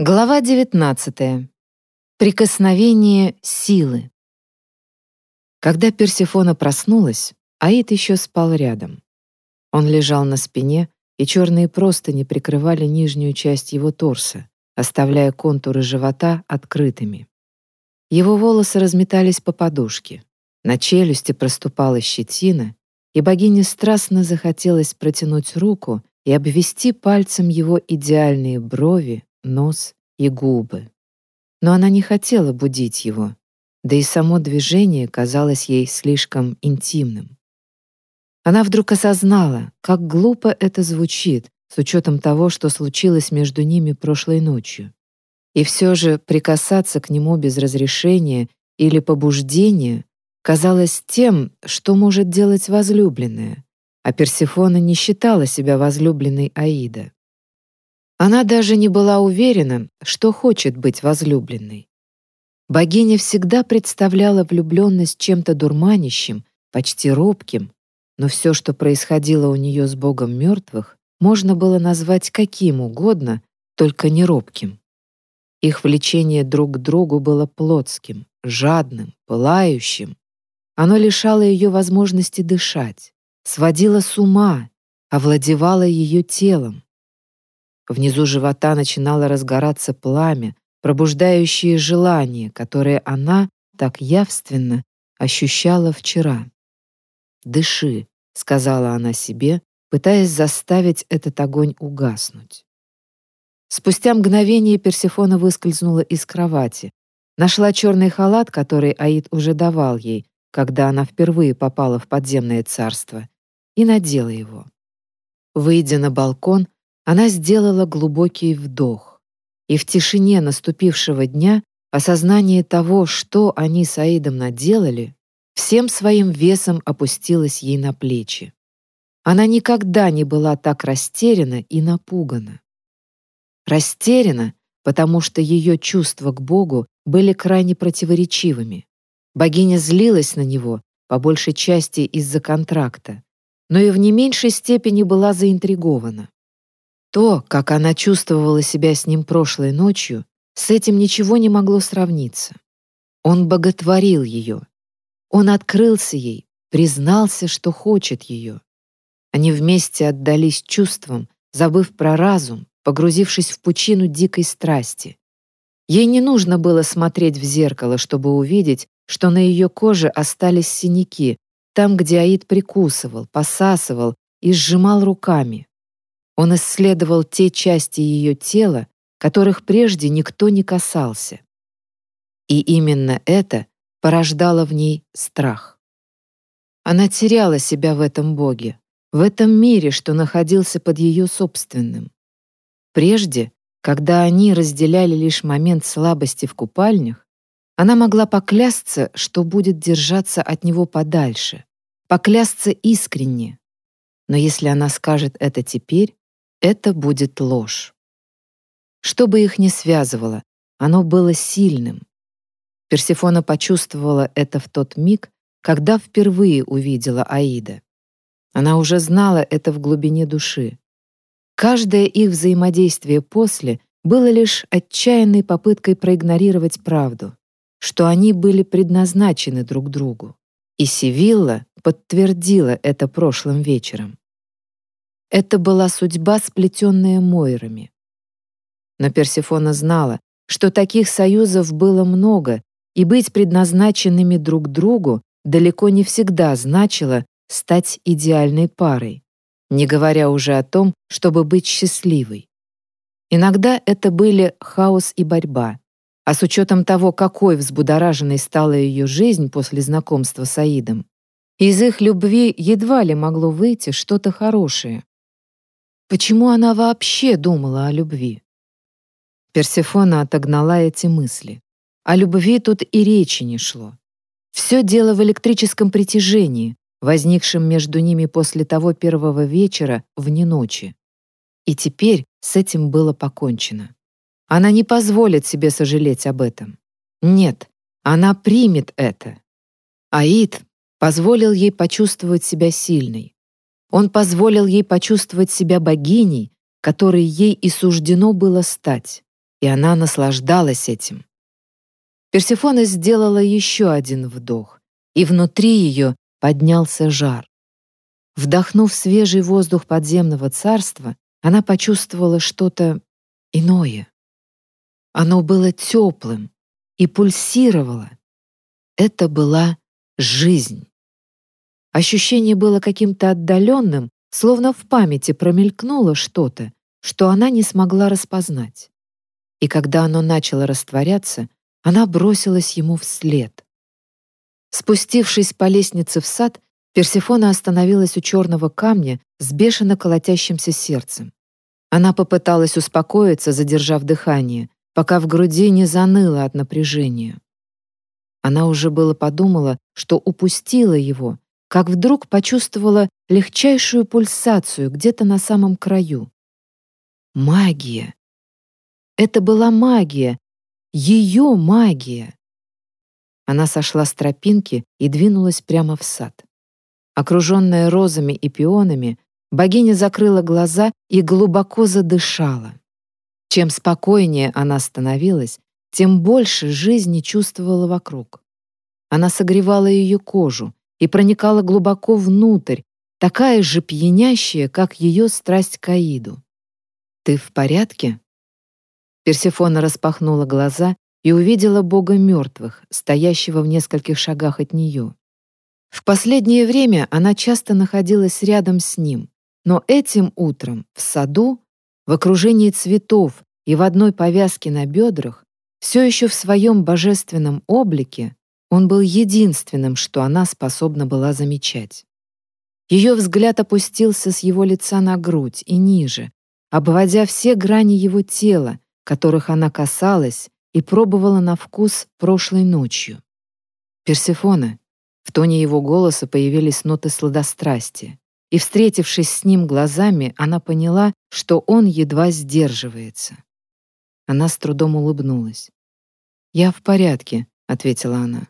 Глава 19. Прикосновение силы. Когда Персефона проснулась, Аид еще спал рядом. Он лежал на спине, и черные простыни прикрывали нижнюю часть его торса, оставляя контуры живота открытыми. Его волосы разметались по подушке. На челюсти проступала щетина, и богине страстно захотелось протянуть руку и обвести пальцем его идеальные брови, нос и губы. Но она не хотела будить его, да и само движение казалось ей слишком интимным. Она вдруг осознала, как глупо это звучит с учетом того, что случилось между ними прошлой ночью. И все же прикасаться к нему без разрешения или побуждения казалось тем, что может делать возлюбленная, а Персефона не считала себя возлюбленной Аида. Она даже не была уверена, что хочет быть возлюбленной. Богиня всегда представляла влюбленность чем-то дурманящим, почти робким, но все, что происходило у нее с Богом мертвых, можно было назвать каким угодно, только не робким. Их влечение друг к другу было плотским, жадным, пылающим. Оно лишало ее возможности дышать, сводило с ума, овладевало ее телом, Внизу живота начинало разгораться пламя, пробуждающее желание, которое она так явственно ощущала вчера. «Дыши», — сказала она себе, пытаясь заставить этот огонь угаснуть. Спустя мгновение Персефона выскользнула из кровати, нашла черный халат, который Аид уже давал ей, когда она впервые попала в подземное царство, и надела его. Выйдя на балкон, она сделала глубокий вдох, и в тишине наступившего дня осознание того, что они с Аидом наделали, всем своим весом опустилось ей на плечи. Она никогда не была так растеряна и напугана. Растеряна, потому что ее чувства к Богу были крайне противоречивыми. Богиня злилась на него, по большей части из-за контракта, но и в не меньшей степени была заинтригована. То, как она чувствовала себя с ним прошлой ночью, с этим ничего не могло сравниться. Он боготворил ее. Он открылся ей, признался, что хочет ее. Они вместе отдались чувствам, забыв про разум, погрузившись в пучину дикой страсти. Ей не нужно было смотреть в зеркало, чтобы увидеть, что на ее коже остались синяки, там, где Аид прикусывал, посасывал и сжимал руками. Он исследовал те части ее тела, которых прежде никто не касался. И именно это порождало в ней страх. Она теряла себя в этом Боге, в этом мире, что находился под ее собственным. Прежде, когда они разделяли лишь момент слабости в купальнях, она могла поклясться, что будет держаться от него подальше, поклясться искренне. Но если она скажет это теперь, это будет ложь. Что бы их ни связывало, оно было сильным. Персефона почувствовала это в тот миг, когда впервые увидела Аида. Она уже знала это в глубине души. Каждое их взаимодействие после было лишь отчаянной попыткой проигнорировать правду, что они были предназначены друг другу. И Сивилла подтвердила это прошлым вечером. Это была судьба, сплетенная Мойрами. Но Персефона знала, что таких союзов было много, и быть предназначенными друг другу далеко не всегда значило стать идеальной парой, не говоря уже о том, чтобы быть счастливой. Иногда это были хаос и борьба, а с учетом того, какой взбудораженной стала ее жизнь после знакомства с Аидом, из их любви едва ли могло выйти что-то хорошее. Почему она вообще думала о любви? Персефона отогнала эти мысли. О любви тут и речи не шло. Все дело в электрическом притяжении, возникшем между ними после того первого вечера вне ночи. И теперь с этим было покончено. Она не позволит себе сожалеть об этом. Нет, она примет это. Аид позволил ей почувствовать себя сильной. Он позволил ей почувствовать себя богиней, которой ей и суждено было стать. и она наслаждалась этим. Персефона сделала еще один вдох, и внутри ее поднялся жар. Вдохнув свежий воздух подземного царства, она почувствовала что-то иное. Оно было теплым и пульсировало. Это была жизнь. Ощущение было каким-то отдаленным, словно в памяти промелькнуло что-то, что она не смогла распознать. И когда оно начало растворяться, она бросилась ему вслед. Спустившись по лестнице в сад, Персефона остановилась у черного камня с бешено колотящимся сердцем. Она попыталась успокоиться, задержав дыхание, пока в груди не заныло от напряжения. Она уже было подумала, что упустила его, как вдруг почувствовала легчайшую пульсацию где-то на самом краю. Магия. Это была магия, ее магия. Она сошла с тропинки и двинулась прямо в сад. Окруженная розами и пионами, богиня закрыла глаза и глубоко задышала. Чем спокойнее она становилась, тем больше жизни чувствовала вокруг. Она согревала ее кожу, и проникала глубоко внутрь, такая же пьянящая, как ее страсть к Аиду. «Ты в порядке?» Персефона распахнула глаза и увидела бога мертвых, стоящего в нескольких шагах от нее. В последнее время она часто находилась рядом с ним, но этим утром в саду, в окружении цветов и в одной повязке на бедрах, все еще в своем божественном облике, он был единственным, что она способна была замечать. Ее взгляд опустился с его лица на грудь и ниже, обводя все грани его тела, которых она касалась и пробовала на вкус прошлой ночью. «Персефона», в тоне его голоса появились ноты сладострастия, и, встретившись с ним глазами, она поняла, что он едва сдерживается. Она с трудом улыбнулась. «Я в порядке», — ответила она.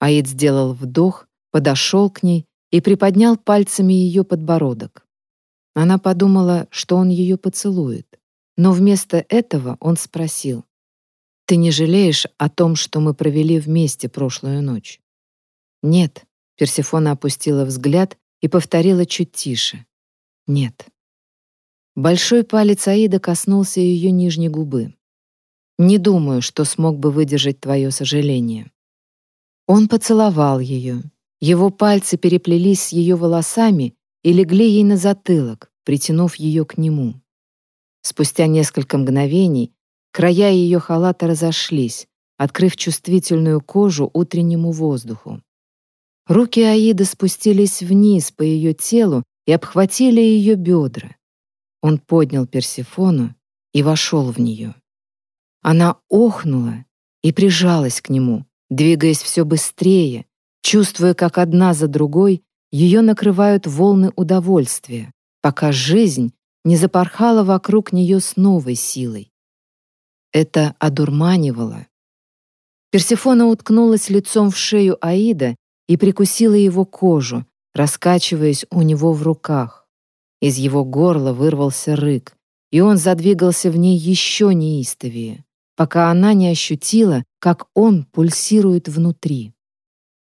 Аид сделал вдох, подошел к ней и приподнял пальцами ее подбородок. Она подумала, что он ее поцелует, но вместо этого он спросил, «Ты не жалеешь о том, что мы провели вместе прошлую ночь?» «Нет», — Персефона опустила взгляд и повторила чуть тише, «Нет». Большой палец Аида коснулся ее нижней губы. «Не думаю, что смог бы выдержать твое сожаление». Он поцеловал ее. Его пальцы переплелись с ее волосами и легли ей на затылок, притянув ее к нему. Спустя несколько мгновений края ее халата разошлись, открыв чувствительную кожу утреннему воздуху. Руки Аиды спустились вниз по ее телу и обхватили ее бедра. Он поднял Персефону и вошел в нее. Она охнула и прижалась к нему, двигаясь все быстрее, чувствуя, как одна за другой ее накрывают волны удовольствия, пока жизнь не запорхала вокруг нее с новой силой. Это одурманивало. Персефона уткнулась лицом в шею Аида и прикусила его кожу, раскачиваясь у него в руках. Из его горла вырвался рык, и он задвигался в ней еще неистовее пока она не ощутила, как он пульсирует внутри.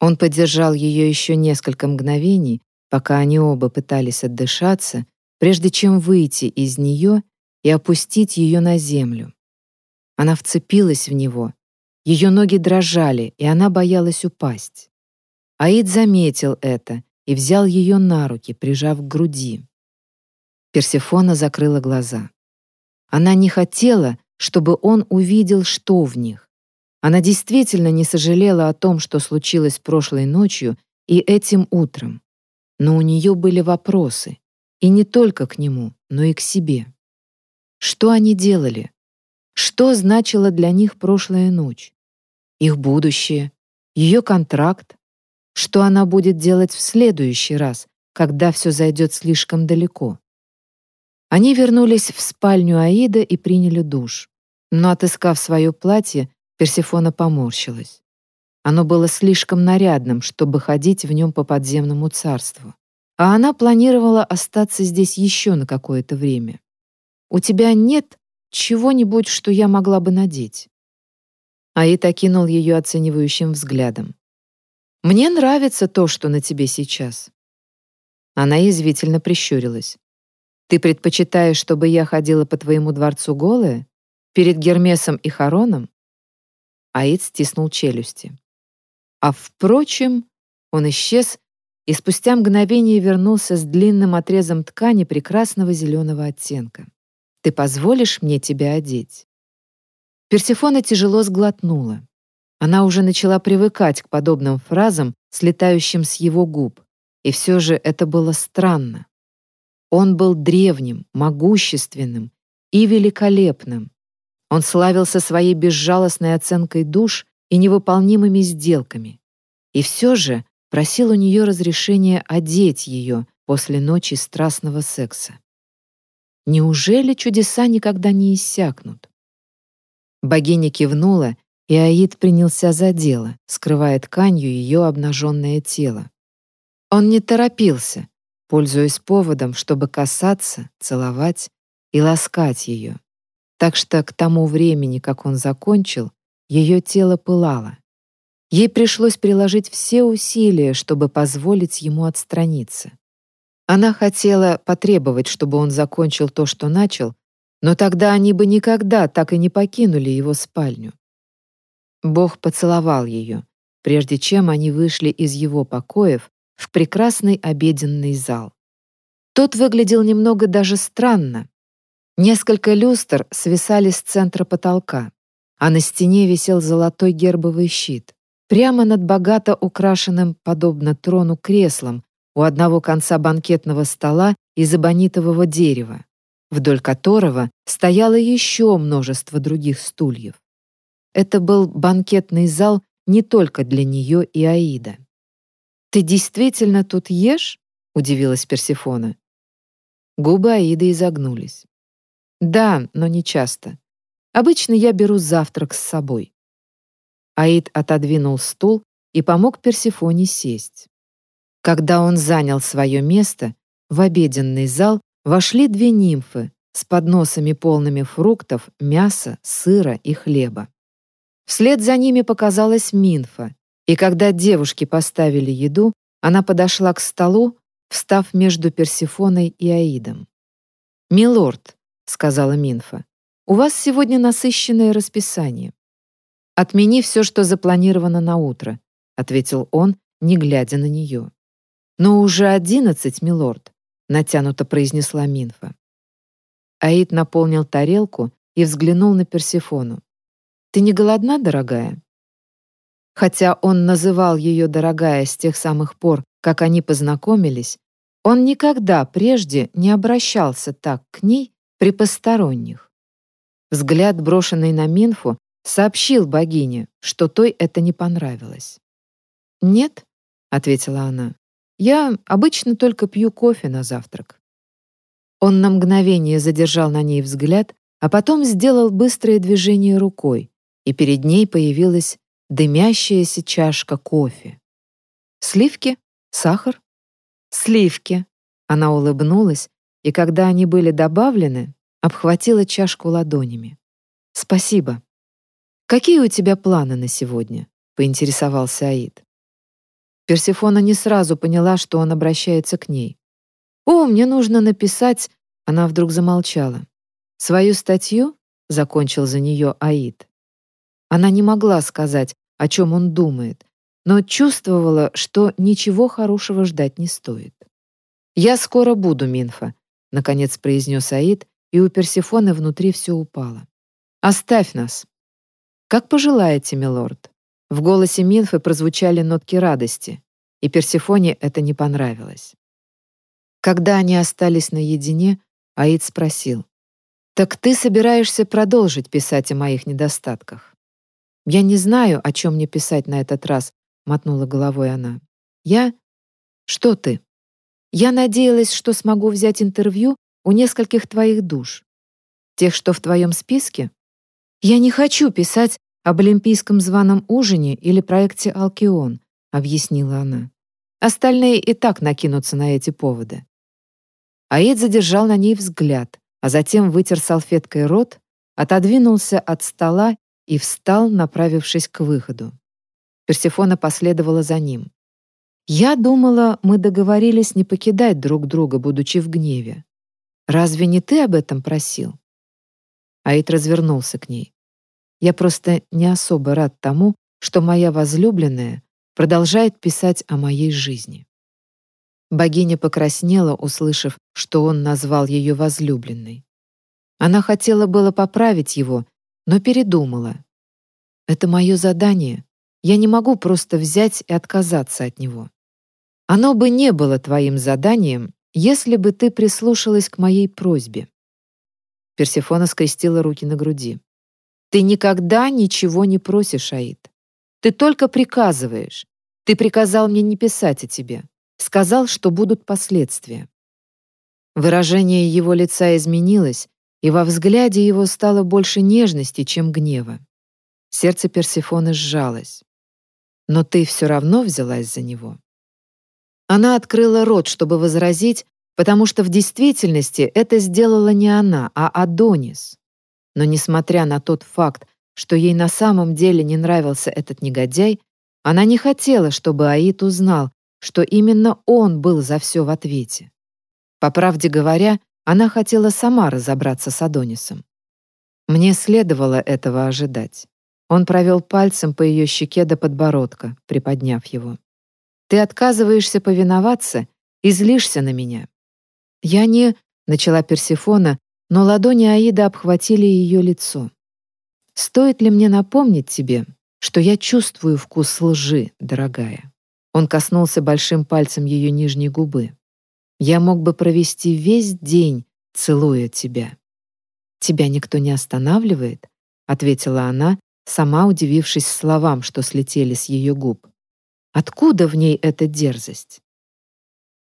Он поддержал ее еще несколько мгновений, пока они оба пытались отдышаться, прежде чем выйти из нее и опустить ее на землю. Она вцепилась в него, ее ноги дрожали, и она боялась упасть. Аид заметил это и взял ее на руки, прижав к груди. Персефона закрыла глаза. Она не хотела, чтобы он увидел, что в них. Она действительно не сожалела о том, что случилось прошлой ночью и этим утром. Но у нее были вопросы, и не только к нему, но и к себе. Что они делали? Что значила для них прошлая ночь? Их будущее? Ее контракт? Что она будет делать в следующий раз, когда все зайдет слишком далеко? Они вернулись в спальню Аида и приняли душ. Но, отыскав свое платье, Персефона поморщилась. Оно было слишком нарядным, чтобы ходить в нем по подземному царству. А она планировала остаться здесь еще на какое-то время. «У тебя нет чего-нибудь, что я могла бы надеть». Аид окинул ее оценивающим взглядом. «Мне нравится то, что на тебе сейчас». Она язвительно прищурилась. «Ты предпочитаешь, чтобы я ходила по твоему дворцу голая? Перед Гермесом и Хароном?» Аид стиснул челюсти. А впрочем, он исчез и спустя мгновение вернулся с длинным отрезом ткани прекрасного зеленого оттенка. «Ты позволишь мне тебя одеть?» Персефона тяжело сглотнула. Она уже начала привыкать к подобным фразам, слетающим с его губ. И все же это было странно. Он был древним, могущественным и великолепным. Он славился своей безжалостной оценкой душ и невыполнимыми сделками. И все же просил у нее разрешения одеть ее после ночи страстного секса. Неужели чудеса никогда не иссякнут? Богиня кивнула, и Аид принялся за дело, скрывая тканью ее обнаженное тело. Он не торопился, пользуясь поводом, чтобы касаться, целовать и ласкать ее. Так что к тому времени, как он закончил, ее тело пылало. Ей пришлось приложить все усилия, чтобы позволить ему отстраниться. Она хотела потребовать, чтобы он закончил то, что начал, но тогда они бы никогда так и не покинули его спальню. Бог поцеловал ее, прежде чем они вышли из его покоев в прекрасный обеденный зал. Тот выглядел немного даже странно. Несколько люстр свисали с центра потолка, а на стене висел золотой гербовый щит. Прямо над богато украшенным, подобно трону, креслом у одного конца банкетного стола из эбонитового дерева вдоль которого стояло еще множество других стульев. Это был банкетный зал не только для нее и Аида. «Ты действительно тут ешь?» — удивилась Персифона. Губы Аиды изогнулись. «Да, но не часто. Обычно я беру завтрак с собой». Аид отодвинул стул и помог Персифоне сесть. Когда он занял свое место, в обеденный зал вошли две нимфы с подносами полными фруктов, мяса, сыра и хлеба. Вслед за ними показалась Минфа, и когда девушки поставили еду, она подошла к столу, встав между Персифоной и Аидом. «Милорд», — сказала Минфа, — «у вас сегодня насыщенное расписание». «Отмени все, что запланировано на утро», — ответил он, не глядя на нее. «Но уже одиннадцать, милорд натянуто произнесла Минфа. Аид наполнил тарелку и взглянул на Персефону. «Ты не голодна, дорогая?» Хотя он называл ее «дорогая» с тех самых пор, как они познакомились, он никогда прежде не обращался так к ней при посторонних. Взгляд, брошенный на Минфу, сообщил богине, что той это не понравилось. «Нет», — ответила она, я обычно только пью кофе на завтрак. Он на мгновение задержал на ней взгляд, а потом сделал быстрое движение рукой, и перед ней появилась дымящаяся чашка кофе. Сливки? Сахар? Сливки. Она улыбнулась, и когда они были добавлены, обхватила чашку ладонями. «Спасибо». «Какие у тебя планы на сегодня?» — поинтересовался Аид. Персефона не сразу поняла, что он обращается к ней. «О, мне нужно написать...» Она вдруг замолчала. «Свою статью?» — закончил за нее Аид. Она не могла сказать, о чем он думает, но чувствовала, что ничего хорошего ждать не стоит. «Я скоро буду, Минфа», — наконец произнес Аид, и у Персефоны внутри все упало. «Оставь нас». «Как пожелаете, милорд». В голосе Минфы прозвучали нотки радости, и Персефоне это не понравилось. Когда они остались наедине, Аид спросил, «Так ты собираешься продолжить писать о моих недостатках?» «Я не знаю, о чем мне писать на этот раз», — мотнула головой она. «Я? Что ты?» «Я надеялась, что смогу взять интервью у нескольких твоих душ. Тех, что в твоем списке? Я не хочу писать об олимпийском званом ужине или проекте «Алкион», — объяснила она. Остальные и так накинутся на эти поводы. Аид задержал на ней взгляд, а затем вытер салфеткой рот, отодвинулся от стола и встал, направившись к выходу. Персефона последовала за ним. «Я думала, мы договорились не покидать друг друга, будучи в гневе. Разве не ты об этом просил?» Аид развернулся к ней. «Я просто не особо рад тому, что моя возлюбленная продолжает писать о моей жизни». Богиня покраснела, услышав, что он назвал ее возлюбленной. Она хотела было поправить его, но передумала. «Это мое задание. Я не могу просто взять и отказаться от него. Оно бы не было твоим заданием, если бы ты прислушалась к моей просьбе». Персефона скрестила руки на груди. «Ты никогда ничего не просишь, Аид. Ты только приказываешь. Ты приказал мне не писать о тебе. Сказал, что будут последствия». Выражение его лица изменилось, и во взгляде его стало больше нежности, чем гнева. Сердце Персефоны сжалось но ты все равно взялась за него». Она открыла рот, чтобы возразить, потому что в действительности это сделала не она, а Адонис. Но несмотря на тот факт, что ей на самом деле не нравился этот негодяй, она не хотела, чтобы Аид узнал, что именно он был за все в ответе. По правде говоря, она хотела сама разобраться с Адонисом. Мне следовало этого ожидать. Он провел пальцем по ее щеке до подбородка, приподняв его. «Ты отказываешься повиноваться и злишься на меня». «Я не...» — начала Персифона, но ладони Аида обхватили ее лицо. «Стоит ли мне напомнить тебе, что я чувствую вкус лжи, дорогая?» Он коснулся большим пальцем ее нижней губы. «Я мог бы провести весь день, целуя тебя». «Тебя никто не останавливает?» — ответила она, сама удивившись словам, что слетели с ее губ. Откуда в ней эта дерзость?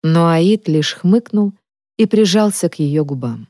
Но Аид лишь хмыкнул и прижался к ее губам.